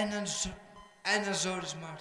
έναν, ένας ζόρισμά.